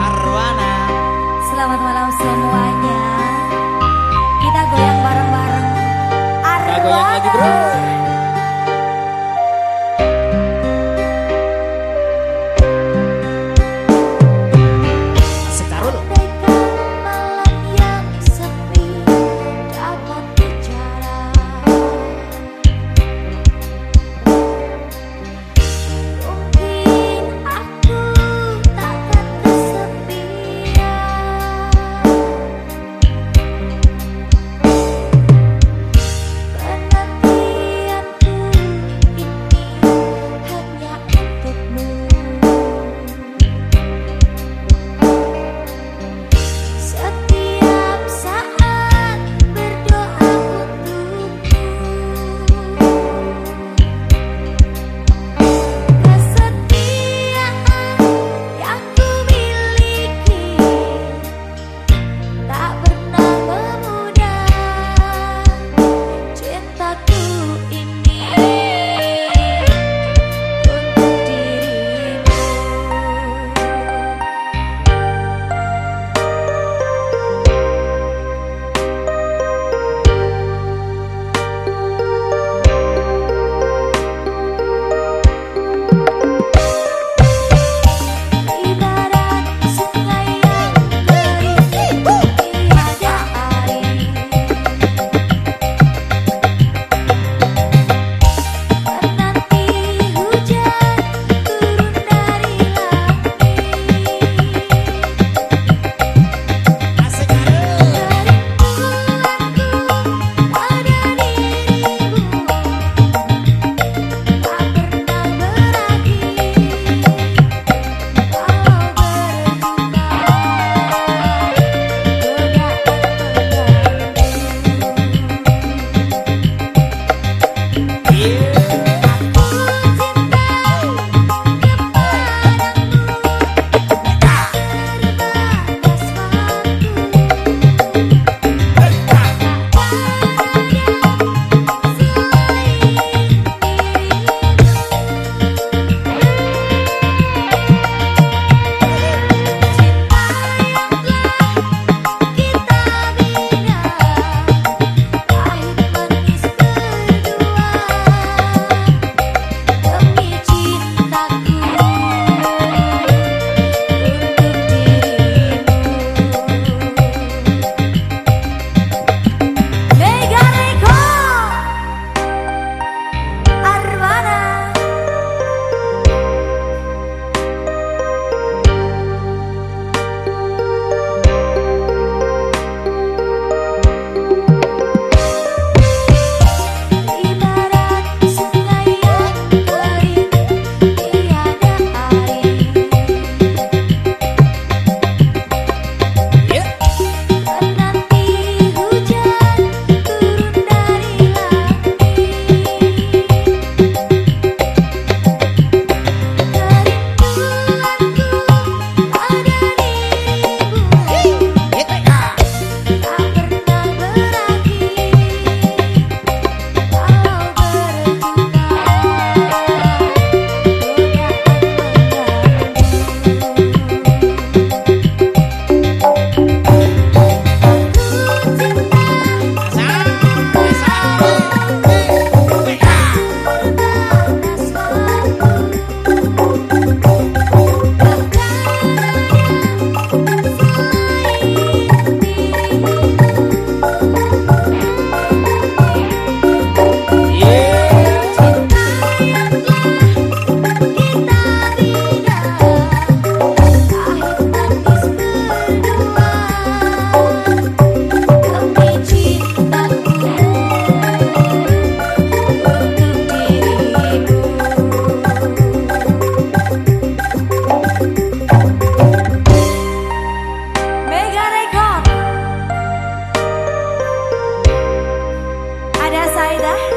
Arwana. Selamat malam that.